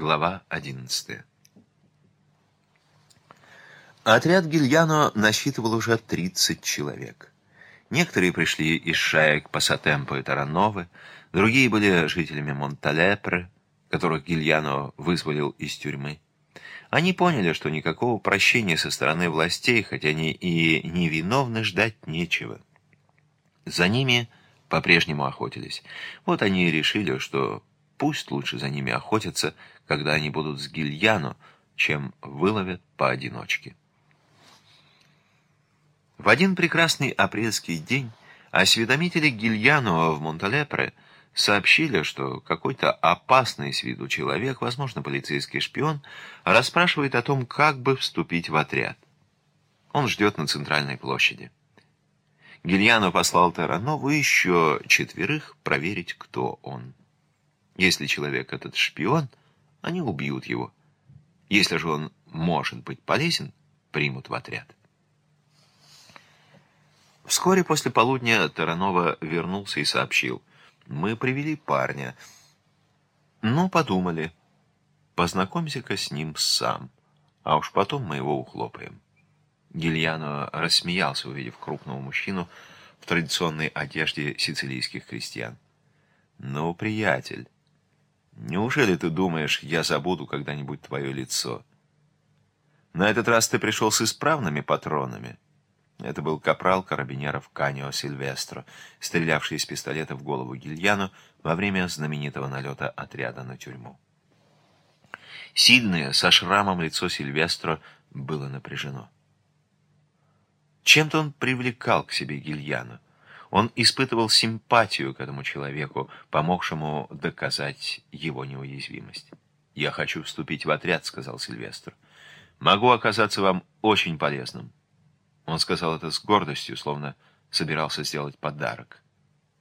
Глава 11 Отряд Гильяно насчитывал уже 30 человек. Некоторые пришли из шаек Пассатемпо и Тарановы, другие были жителями Монталепре, которых Гильяно вызволил из тюрьмы. Они поняли, что никакого прощения со стороны властей, хотя они и невиновны, ждать нечего. За ними по-прежнему охотились. Вот они и решили, что пусть лучше за ними охотятся, когда они будут с Гильяно, чем выловят поодиночке. В один прекрасный апрельский день осведомители Гильяно в Монталепре сообщили, что какой-то опасный с виду человек, возможно, полицейский шпион, расспрашивает о том, как бы вступить в отряд. Он ждет на центральной площади. Гильяно послал Таранову еще четверых проверить, кто он. Если человек этот шпион, они убьют его. Если же он может быть полезен, примут в отряд. Вскоре после полудня Таранова вернулся и сообщил. «Мы привели парня. Ну, подумали. Познакомься-ка с ним сам, а уж потом мы его ухлопаем». Гильяно рассмеялся, увидев крупного мужчину в традиционной одежде сицилийских крестьян. «Ну, приятель, неужели ты думаешь, я забуду когда-нибудь твое лицо? На этот раз ты пришел с исправными патронами». Это был капрал карабинеров Канио Сильвестро, стрелявший из пистолета в голову Гильяну во время знаменитого налета отряда на тюрьму. Сильное, со шрамом лицо Сильвестро было напряжено. Чем-то он привлекал к себе Гильяну. Он испытывал симпатию к этому человеку, помогшему доказать его неуязвимость. «Я хочу вступить в отряд», — сказал Сильвестр. «Могу оказаться вам очень полезным». Он сказал это с гордостью, словно собирался сделать подарок.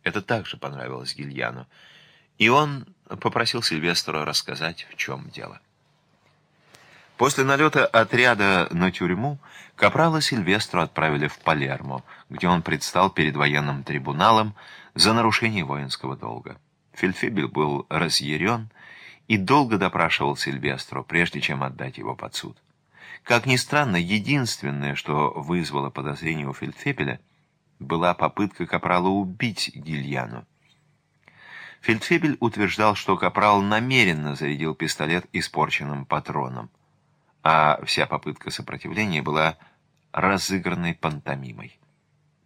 Это также понравилось Гильяну, и он попросил Сильвестра рассказать, в чем дело. После налета отряда на тюрьму Капрала Сильвестру отправили в Палермо, где он предстал перед военным трибуналом за нарушение воинского долга. Фельдфебель был разъярен и долго допрашивал Сильвестру, прежде чем отдать его под суд. Как ни странно, единственное, что вызвало подозрение у Фельдфебеля, была попытка Капрала убить Гильяну. Фельдфебель утверждал, что Капрал намеренно зарядил пистолет испорченным патроном а вся попытка сопротивления была разыгранной пантомимой.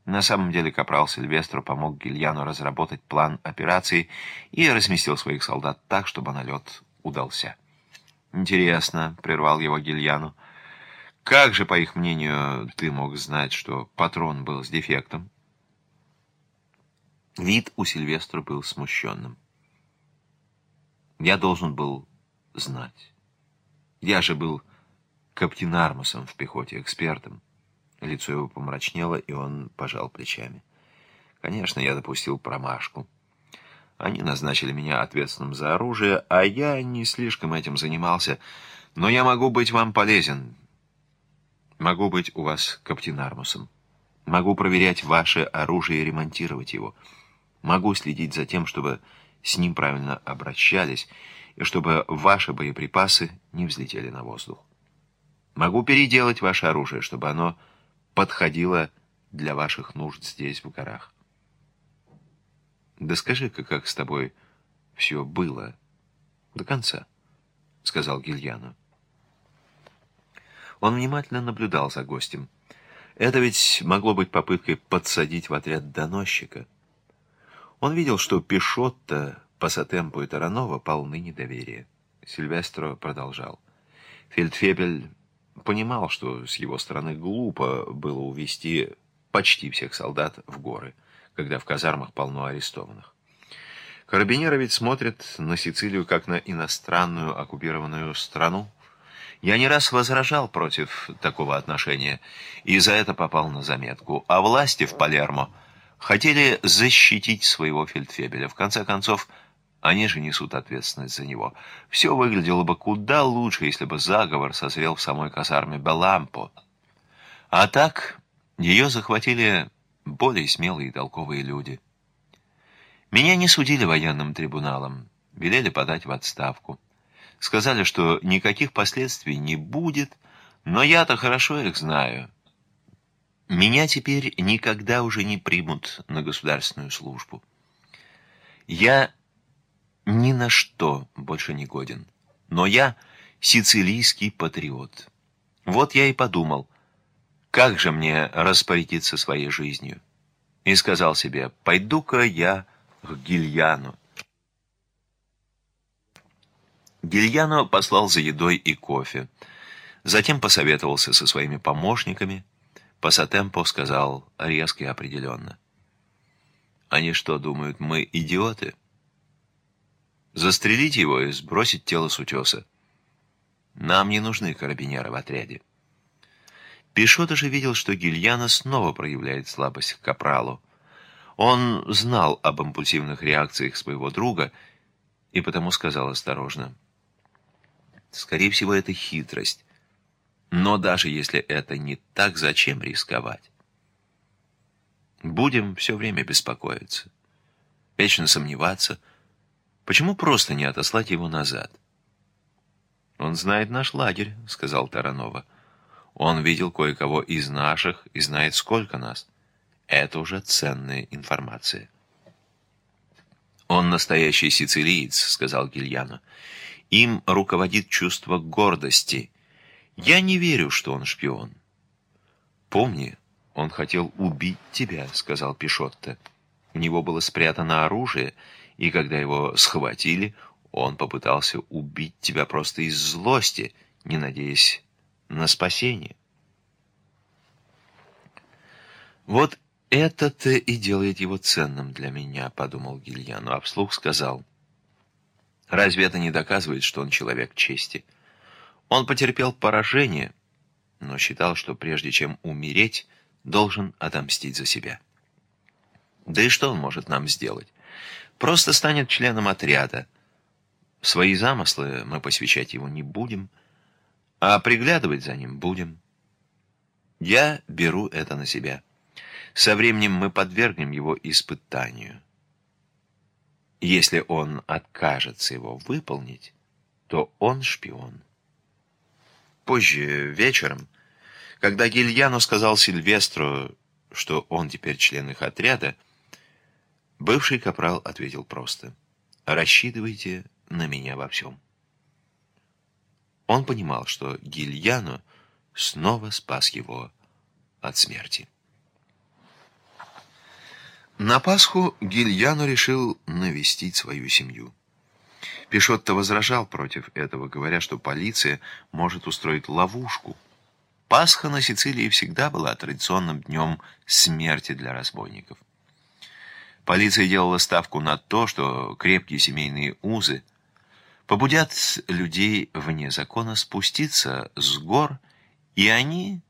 На самом деле капрал Сильвестро помог Гильяну разработать план операции и разместил своих солдат так, чтобы налет удался. «Интересно», — прервал его Гильяну, — «как же, по их мнению, ты мог знать, что патрон был с дефектом?» Вид у Сильвестра был смущенным. «Я должен был знать. Я же был каптенармусом в пехоте, экспертом. Лицо его помрачнело, и он пожал плечами. Конечно, я допустил промашку. Они назначили меня ответственным за оружие, а я не слишком этим занимался. Но я могу быть вам полезен. Могу быть у вас каптенармусом. Могу проверять ваше оружие и ремонтировать его. Могу следить за тем, чтобы с ним правильно обращались, и чтобы ваши боеприпасы не взлетели на воздух. Могу переделать ваше оружие, чтобы оно подходило для ваших нужд здесь, в горах. Да скажи-ка, как с тобой все было до конца, — сказал Гильяну. Он внимательно наблюдал за гостем. Это ведь могло быть попыткой подсадить в отряд доносчика. Он видел, что Пишотто, Пассатемпо и Таранова полны недоверия. Сильвестро продолжал. Фельдфебель понимал, что с его стороны глупо было увести почти всех солдат в горы, когда в казармах полно арестованных. Карабинеры ведь смотрят на Сицилию как на иностранную оккупированную страну. Я не раз возражал против такого отношения, и за это попал на заметку. А власти в Палермо хотели защитить своего фельдфебеля. В конце концов, они же несут ответственность за него. Все выглядело бы куда лучше, если бы заговор созрел в самой казарме Белампо. А так ее захватили более смелые и толковые люди. Меня не судили военным трибуналом, велели подать в отставку. Сказали, что никаких последствий не будет, но я-то хорошо их знаю. Меня теперь никогда уже не примут на государственную службу. Я ни на что больше не годен, но я сицилийский патриот. Вот я и подумал, как же мне распорядиться своей жизнью. И сказал себе, пойду-ка я к Гильяну. Гильяно послал за едой и кофе. Затем посоветовался со своими помощниками. Пасатемпо сказал резко и определенно. «Они что, думают, мы идиоты?» «Застрелить его и сбросить тело с утеса. Нам не нужны карабинеры в отряде». Пишота же видел, что Гильяно снова проявляет слабость к капралу. Он знал об импульсивных реакциях своего друга и потому сказал осторожно. Скорее всего, это хитрость. Но даже если это не так, зачем рисковать? Будем все время беспокоиться, вечно сомневаться. Почему просто не отослать его назад? «Он знает наш лагерь», — сказал Таранова. «Он видел кое-кого из наших и знает, сколько нас. Это уже ценная информация». «Он настоящий сицилиец», — сказал Гильяно. Им руководит чувство гордости. Я не верю, что он шпион. Помни, он хотел убить тебя, сказал Пишотто. У него было спрятано оружие, и когда его схватили, он попытался убить тебя просто из злости, не надеясь на спасение. Вот это-то и делает его ценным для меня, подумал Гильяну, а вслух сказал — Разве это не доказывает, что он человек чести? Он потерпел поражение, но считал, что прежде чем умереть, должен отомстить за себя. Да и что он может нам сделать? Просто станет членом отряда. Свои замыслы мы посвящать его не будем, а приглядывать за ним будем. Я беру это на себя. Со временем мы подвергнем его испытанию. Если он откажется его выполнить, то он шпион. Позже, вечером, когда Гильяно сказал Сильвестру, что он теперь член их отряда, бывший капрал ответил просто «Рассчитывайте на меня во всем». Он понимал, что Гильяно снова спас его от смерти. На Пасху Гильяно решил навестить свою семью. Пишотто возражал против этого, говоря, что полиция может устроить ловушку. Пасха на Сицилии всегда была традиционным днем смерти для разбойников. Полиция делала ставку на то, что крепкие семейные узы побудят людей вне закона спуститься с гор, и они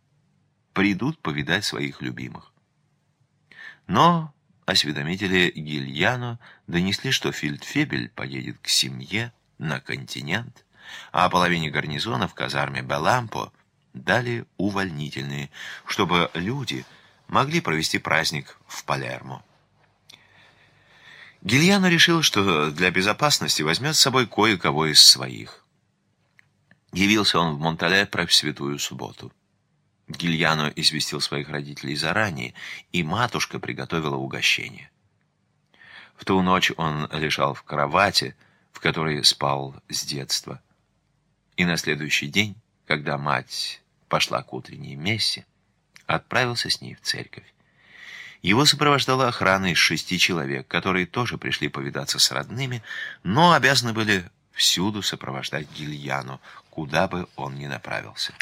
придут повидать своих любимых. Но осведомители Гильяно донесли, что Фельдфебель поедет к семье на континент, а половине гарнизона в казарме Белампо дали увольнительные, чтобы люди могли провести праздник в Палермо. Гильяно решил, что для безопасности возьмет с собой кое-кого из своих. Явился он в Монтале про Святую Субботу. Гильяно известил своих родителей заранее, и матушка приготовила угощение. В ту ночь он лежал в кровати, в которой спал с детства. И на следующий день, когда мать пошла к утренней мессе, отправился с ней в церковь. Его сопровождала охрана из шести человек, которые тоже пришли повидаться с родными, но обязаны были всюду сопровождать Гильяну, куда бы он ни направился.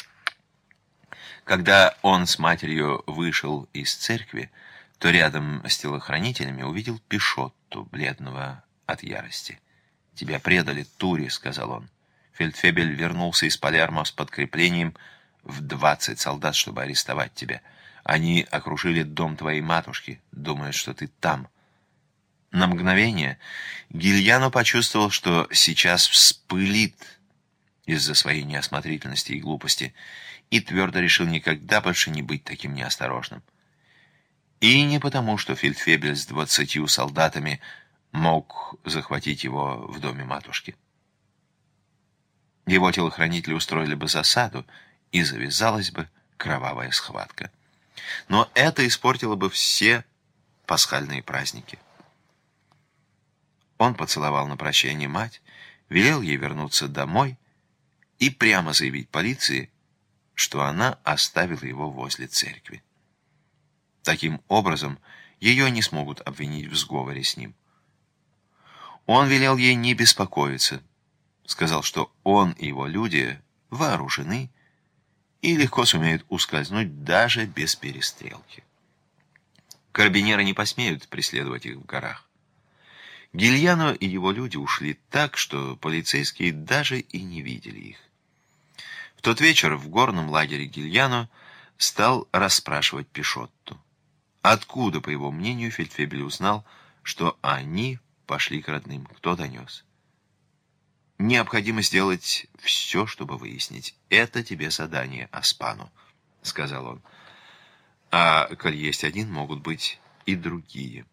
Когда он с матерью вышел из церкви, то рядом с телохранителями увидел Пишотту, бледного от ярости. «Тебя предали, Тури», — сказал он. Фельдфебель вернулся из Палермо с подкреплением в двадцать солдат, чтобы арестовать тебя. Они окружили дом твоей матушки, думают, что ты там. На мгновение Гильяно почувствовал, что сейчас вспылит из-за своей неосмотрительности и глупости, и твердо решил никогда больше не быть таким неосторожным. И не потому, что фельдфебель с двадцатью солдатами мог захватить его в доме матушки. его телохранители устроили бы засаду, и завязалась бы кровавая схватка. Но это испортило бы все пасхальные праздники. Он поцеловал на прощание мать, велел ей вернуться домой и прямо заявить полиции, что она оставила его возле церкви. Таким образом, ее не смогут обвинить в сговоре с ним. Он велел ей не беспокоиться, сказал, что он и его люди вооружены и легко сумеют ускользнуть даже без перестрелки. Карабинеры не посмеют преследовать их в горах. Гильяно и его люди ушли так, что полицейские даже и не видели их. В тот вечер в горном лагере Гильяно стал расспрашивать Пишотту. Откуда, по его мнению, Фельдфебель узнал, что они пошли к родным? Кто донес? Необходимо сделать все, чтобы выяснить. Это тебе задание, Аспану, сказал он. А коль есть один, могут быть и другие.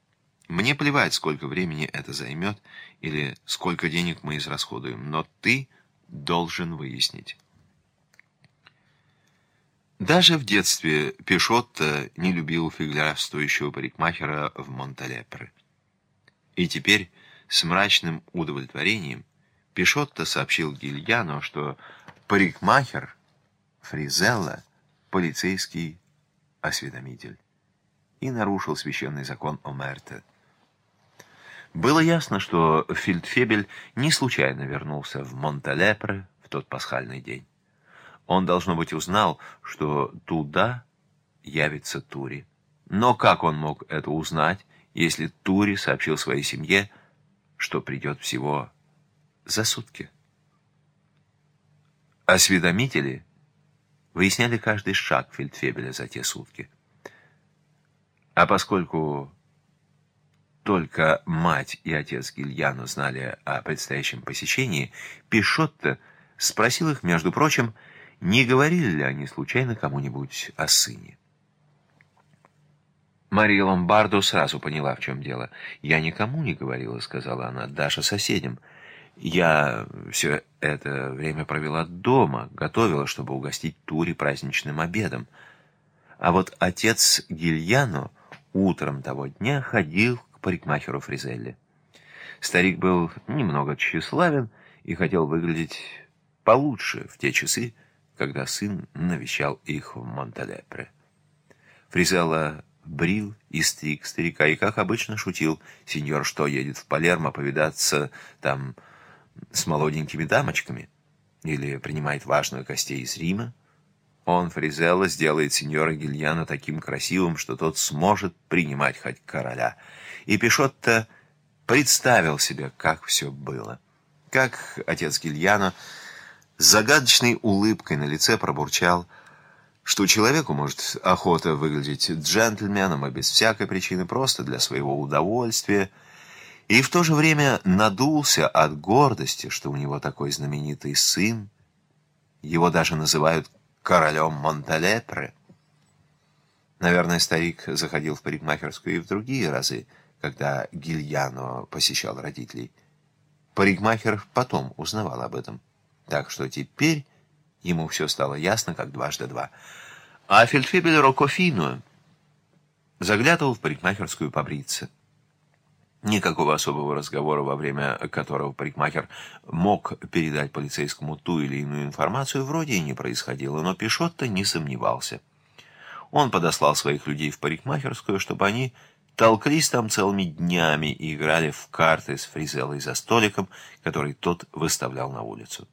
Мне плевать, сколько времени это займет или сколько денег мы израсходуем, но ты должен выяснить. Даже в детстве Пишотто не любил фиглярствующего парикмахера в Монталепре. И теперь с мрачным удовлетворением Пишотто сообщил Гильяно, что парикмахер Фризелла — полицейский осведомитель и нарушил священный закон Омерте. Было ясно, что Фельдфебель не случайно вернулся в Монталепре в тот пасхальный день. Он, должно быть, узнал, что туда явится Тури. Но как он мог это узнать, если Тури сообщил своей семье, что придет всего за сутки? Осведомители выясняли каждый шаг Фельдфебеля за те сутки. А поскольку только мать и отец Гильяну знали о предстоящем посещении, Пишотто спросил их, между прочим, не говорили ли они случайно кому-нибудь о сыне. Мария Ломбардо сразу поняла, в чем дело. «Я никому не говорила», — сказала она, — «даже соседям. Я все это время провела дома, готовила, чтобы угостить Тури праздничным обедом. А вот отец Гильяно утром того дня ходил к парикмахеру Фризелли. Старик был немного тщеславен и хотел выглядеть получше в те часы, когда сын навещал их в Монталепре. Фризелла брил и стриг старика, и, как обычно, шутил. «Сеньор что, едет в Палермо повидаться там с молоденькими дамочками? Или принимает важную гостей из Рима?» Он, Фризелла, сделает сеньора Гильяна таким красивым, что тот сможет принимать хоть короля. И Пишотто представил себе, как все было. Как отец Гильяна с загадочной улыбкой на лице пробурчал, что человеку может охота выглядеть джентльменом, и без всякой причины просто для своего удовольствия, и в то же время надулся от гордости, что у него такой знаменитый сын. Его даже называют королем Монталепре. Наверное, старик заходил в парикмахерскую и в другие разы, когда Гильяно посещал родителей. Парикмахер потом узнавал об этом. Так что теперь ему все стало ясно, как дважды два. А фельдфебель Рокофино заглядывал в парикмахерскую побриться. Никакого особого разговора, во время которого парикмахер мог передать полицейскому ту или иную информацию, вроде и не происходило, но Пишотто не сомневался. Он подослал своих людей в парикмахерскую, чтобы они толклись там целыми днями и играли в карты с Фризеллой за столиком, который тот выставлял на улицу.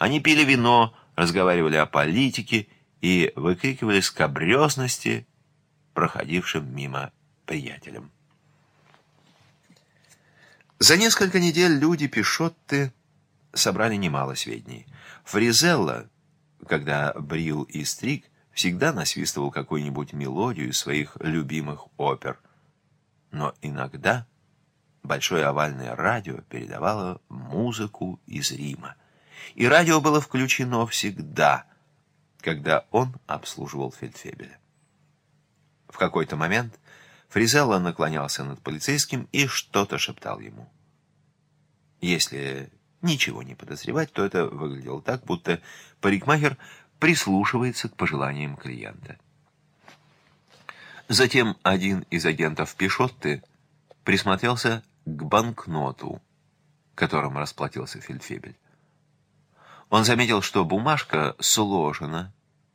Они пили вино, разговаривали о политике и выкрикивали скобрезности проходившим мимо приятелям. За несколько недель люди Пишотты собрали немало сведений. Фризелла, когда брил и стриг, всегда насвистывал какую-нибудь мелодию из своих любимых опер. Но иногда большое овальное радио передавало музыку из Рима и радио было включено всегда, когда он обслуживал фельдфебеля. В какой-то момент Фризелла наклонялся над полицейским и что-то шептал ему. Если ничего не подозревать, то это выглядело так, будто парикмахер прислушивается к пожеланиям клиента. Затем один из агентов Пишотты присмотрелся к банкноту, которым расплатился Фельдфебель. Он заметил, что бумажка сложена,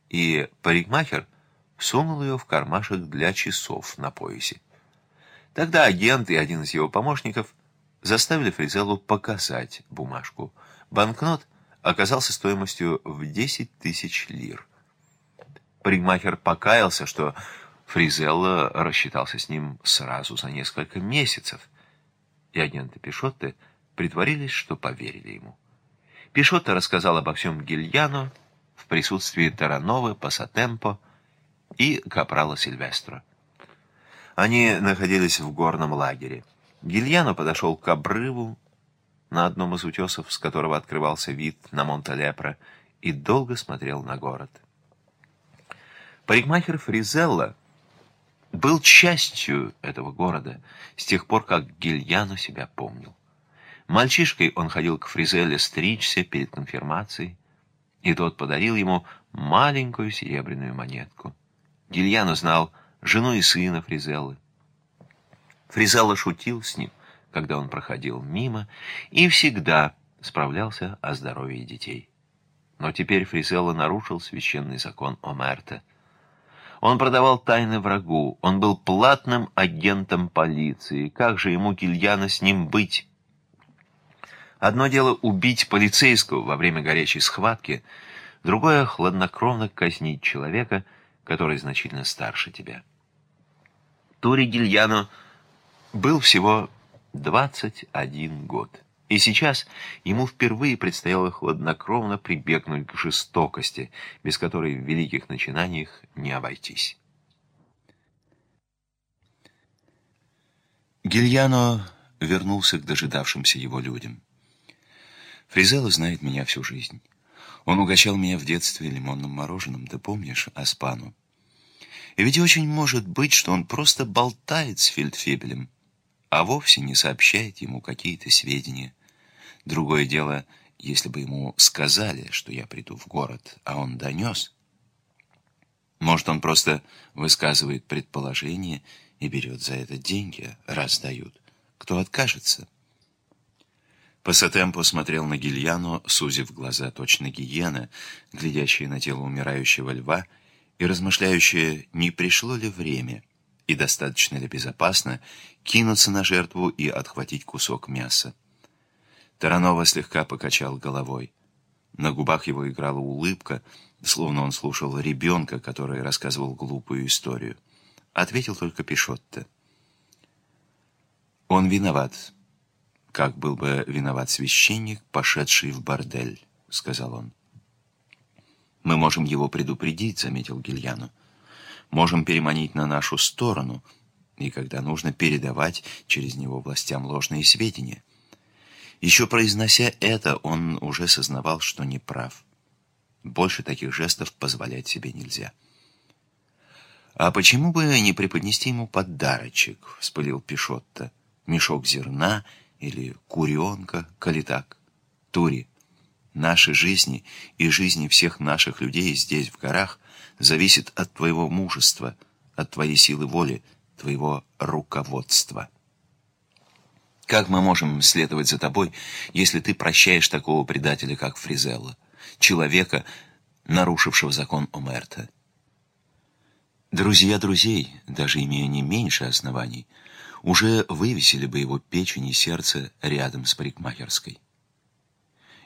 и парикмахер сунул ее в кармашек для часов на поясе. Тогда агент и один из его помощников заставили Фризеллу показать бумажку. Банкнот оказался стоимостью в 10 тысяч лир. Парикмахер покаялся, что Фризелла рассчитался с ним сразу за несколько месяцев, и агенты Пишотты притворились, что поверили ему. Пишотто рассказал обо всем Гильяну в присутствии Тарановы, Пасатемпо и Капрала Сильвестро. Они находились в горном лагере. Гильяно подошел к обрыву на одном из утесов, с которого открывался вид на Монталепро, и долго смотрел на город. Парикмахер Фризелла был частью этого города с тех пор, как Гильяно себя помнил. Мальчишкой он ходил к Фризелле стричься перед конфирмацией, и тот подарил ему маленькую серебряную монетку. Гильяно знал жену и сына Фризеллы. Фризелла шутил с ним, когда он проходил мимо, и всегда справлялся о здоровье детей. Но теперь Фризелла нарушил священный закон Омерта. Он продавал тайны врагу, он был платным агентом полиции. Как же ему, Гильяна, с ним быть? Одно дело убить полицейского во время горячей схватки, другое — хладнокровно казнить человека, который значительно старше тебя. Тури Гильяно был всего 21 год, и сейчас ему впервые предстояло хладнокровно прибегнуть к жестокости, без которой в великих начинаниях не обойтись. Гильяно вернулся к дожидавшимся его людям. Фризелла знает меня всю жизнь. Он угощал меня в детстве лимонным мороженым, ты помнишь, Аспану? И ведь очень может быть, что он просто болтает с Фельдфебелем, а вовсе не сообщает ему какие-то сведения. Другое дело, если бы ему сказали, что я приду в город, а он донес. Может, он просто высказывает предположение и берет за это деньги, раз дают. Кто откажется? Пассатемпо смотрел на Гильяну, сузив глаза точно гиена, глядящая на тело умирающего льва, и размышляющая, не пришло ли время и достаточно ли безопасно кинуться на жертву и отхватить кусок мяса. Таранова слегка покачал головой. На губах его играла улыбка, словно он слушал ребенка, который рассказывал глупую историю. Ответил только Пишотто. «Он виноват», «Как был бы виноват священник, пошедший в бордель», — сказал он. «Мы можем его предупредить», — заметил Гильяну. «Можем переманить на нашу сторону, и когда нужно передавать через него властям ложные сведения». Еще произнося это, он уже сознавал, что не прав. Больше таких жестов позволять себе нельзя. «А почему бы не преподнести ему подарочек?» — вспылил Пишотто. «Мешок зерна — или куренка, коли так. Тури, наши жизни и жизни всех наших людей здесь, в горах, зависит от твоего мужества, от твоей силы воли, твоего руководства. Как мы можем следовать за тобой, если ты прощаешь такого предателя, как Фризелла, человека, нарушившего закон Омерта? Друзья друзей, даже имея не меньше оснований, уже вывесили бы его печень и сердце рядом с парикмахерской.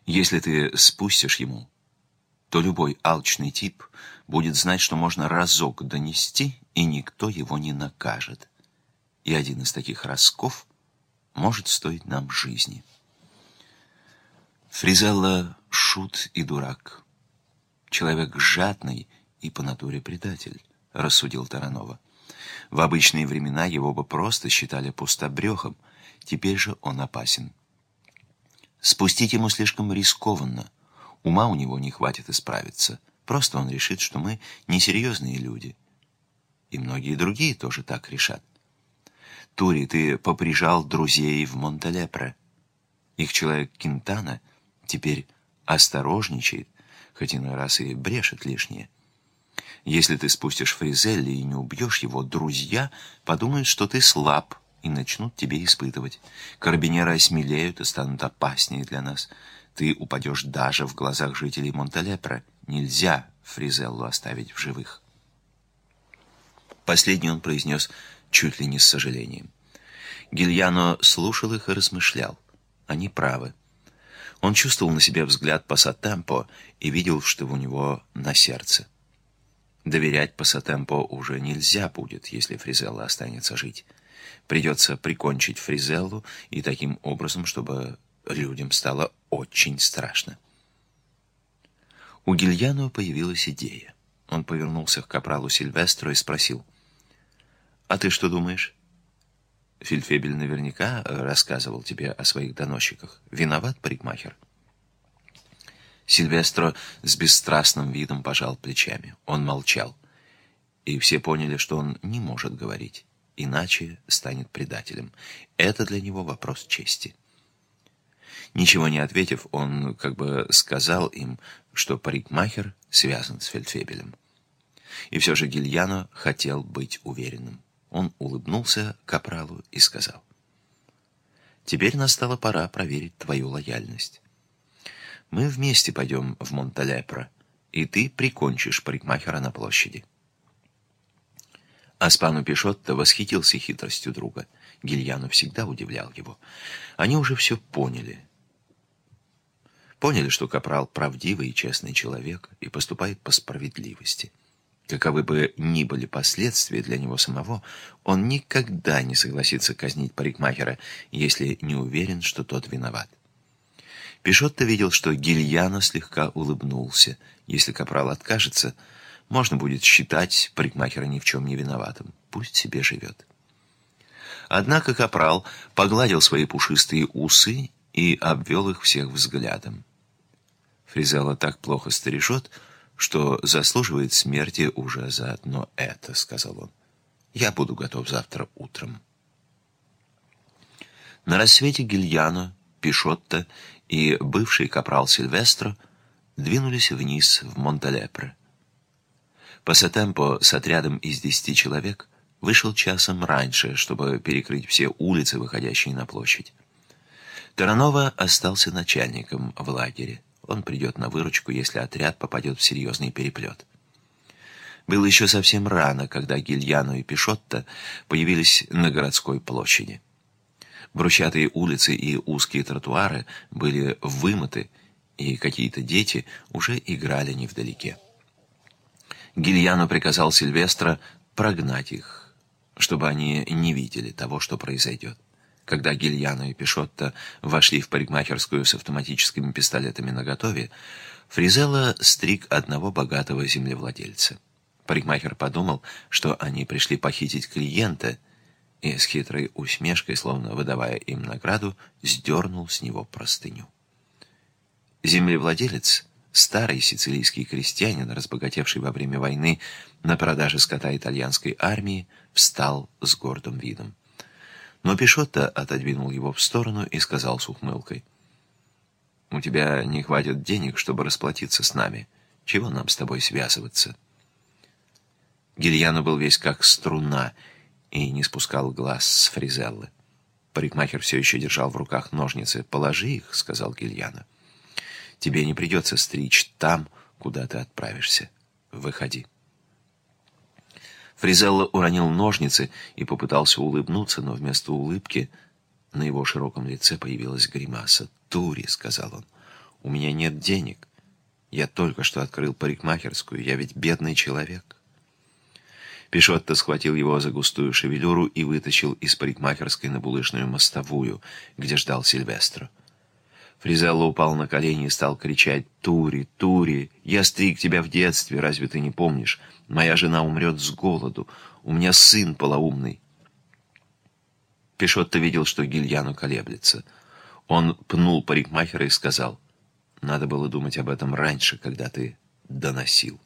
Если ты спустишь ему, то любой алчный тип будет знать, что можно разок донести, и никто его не накажет. И один из таких разков может стоить нам жизни. Фризелла — шут и дурак. Человек жадный и по натуре предатель, рассудил Таранова. В обычные времена его бы просто считали пустобрехом, теперь же он опасен. Спустить ему слишком рискованно. Ума у него не хватит исправиться. Просто он решит, что мы несерьезные люди. И многие другие тоже так решат. Тури, ты поприжал друзей в Монталепре. Их человек Кинтана теперь осторожничает, хоть иной раз и брешет лишнее. Если ты спустишь Фризелли и не убьешь его, друзья подумают, что ты слаб, и начнут тебе испытывать. Карабинеры осмелеют и станут опаснее для нас. Ты упадешь даже в глазах жителей Монталепре. Нельзя Фризеллу оставить в живых. Последний он произнес чуть ли не с сожалением. Гильяно слушал их и размышлял. Они правы. Он чувствовал на себе взгляд Пассатемпо и видел, что у него на сердце. Доверять Пассатемпо уже нельзя будет, если Фризелла останется жить. Придется прикончить Фризеллу и таким образом, чтобы людям стало очень страшно. У Гильяно появилась идея. Он повернулся к капралу Сильвестру и спросил, «А ты что думаешь?» Фельдфебель наверняка рассказывал тебе о своих доносчиках. Виноват парикмахер?» Сильвестро с бесстрастным видом пожал плечами. Он молчал. И все поняли, что он не может говорить, иначе станет предателем. Это для него вопрос чести. Ничего не ответив, он как бы сказал им, что парикмахер связан с Фельдфебелем. И все же Гильяно хотел быть уверенным. Он улыбнулся капралу и сказал, «Теперь настала пора проверить твою лояльность. Мы вместе пойдем в Монталепро, и ты прикончишь парикмахера на площади». Аспану Пишотто восхитился хитростью друга. Гильяну всегда удивлял его. Они уже все поняли. Поняли, что Капрал правдивый и честный человек и поступает по справедливости. Каковы бы ни были последствия для него самого, он никогда не согласится казнить парикмахера, если не уверен, что тот виноват. Пишотто видел, что Гильяно слегка улыбнулся. Если Капрал откажется, можно будет считать парикмахера ни в чем не виноватым. Пусть себе живет. Однако Капрал погладил свои пушистые усы и обвел их всех взглядом. Фризелла так плохо стережет, что заслуживает смерти уже за одно это», — сказал он. «Я буду готов завтра утром». На рассвете Гильяно, Пишотто и бывший капрал Сильвестро двинулись вниз в Монталепре. Пассатемпо с отрядом из десяти человек вышел часом раньше, чтобы перекрыть все улицы, выходящие на площадь. Таранова остался начальником в лагере. Он придет на выручку, если отряд попадет в серьезный переплет. Было еще совсем рано, когда Гильяно и Пишотто появились на городской площади. Брусчатые улицы и узкие тротуары были вымыты, и какие-то дети уже играли невдалеке. Гильяно приказал Сильвестра прогнать их, чтобы они не видели того, что произойдет. Когда Гильяно и Пишотто вошли в парикмахерскую с автоматическими пистолетами наготове, Фризелла стриг одного богатого землевладельца. Парикмахер подумал, что они пришли похитить клиента, и с хитрой усмешкой, словно выдавая им награду, сдернул с него простыню. Землевладелец, старый сицилийский крестьянин, разбогатевший во время войны на продаже скота итальянской армии, встал с гордым видом. Но Пишотто отодвинул его в сторону и сказал с ухмылкой. «У тебя не хватит денег, чтобы расплатиться с нами. Чего нам с тобой связываться?» Гильяно был весь как струна и не спускал глаз с Фризеллы. Парикмахер все еще держал в руках ножницы. «Положи их», — сказал Гильяно. «Тебе не придется стричь там, куда ты отправишься. Выходи». Фризелло уронил ножницы и попытался улыбнуться, но вместо улыбки на его широком лице появилась гримаса. «Тури», — сказал он, — «у меня нет денег. Я только что открыл парикмахерскую, я ведь бедный человек». Пишотто схватил его за густую шевелюру и вытащил из парикмахерской на булыжную мостовую, где ждал Сильвестро. Фризелло упал на колени и стал кричать «Тури, Тури, я стриг тебя в детстве, разве ты не помнишь? Моя жена умрет с голоду, у меня сын полоумный». Пишотто видел, что Гильяну колеблется. Он пнул парикмахера и сказал «Надо было думать об этом раньше, когда ты доносил».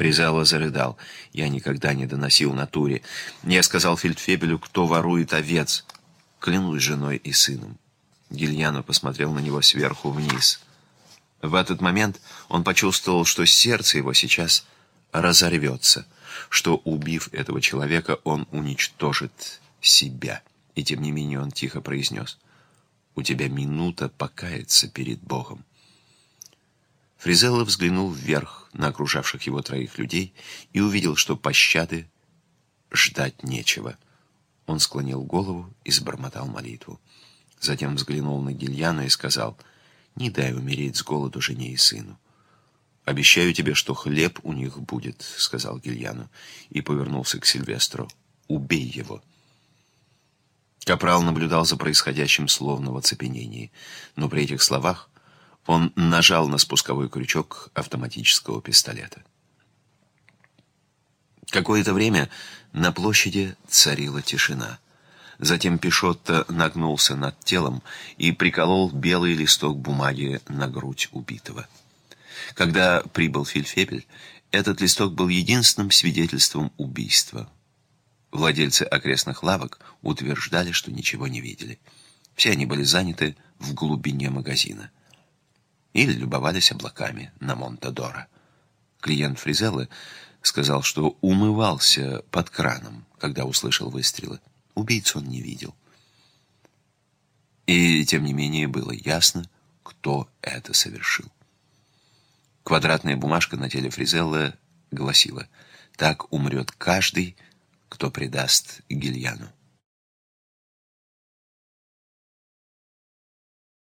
Фризелло зарыдал. «Я никогда не доносил на туре. Я сказал Фельдфебелю, кто ворует овец. Клянусь женой и сыном». Гильяно посмотрел на него сверху вниз. В этот момент он почувствовал, что сердце его сейчас разорвется, что, убив этого человека, он уничтожит себя. И тем не менее он тихо произнес, «У тебя минута покаяться перед Богом». Фризелло взглянул вверх на окружавших его троих людей и увидел, что пощады ждать нечего. Он склонил голову и сбормотал молитву. Затем взглянул на Гильяна и сказал, «Не дай умереть с голоду жене и сыну». «Обещаю тебе, что хлеб у них будет», — сказал Гильяну, и повернулся к Сильвестру. «Убей его». Капрал наблюдал за происходящим словно в оцепенении, но при этих словах он нажал на спусковой крючок автоматического пистолета. Какое-то время на площади царила тишина. Затем Пишотто нагнулся над телом и приколол белый листок бумаги на грудь убитого. Когда прибыл Фильфепель, этот листок был единственным свидетельством убийства. Владельцы окрестных лавок утверждали, что ничего не видели. Все они были заняты в глубине магазина. Или любовались облаками на Монтадора. Клиент Фризеллы сказал, что умывался под краном, когда услышал выстрелы. Убийцу он не видел. И, тем не менее, было ясно, кто это совершил. Квадратная бумажка на теле Фризелла гласила «Так умрет каждый, кто предаст Гильяну».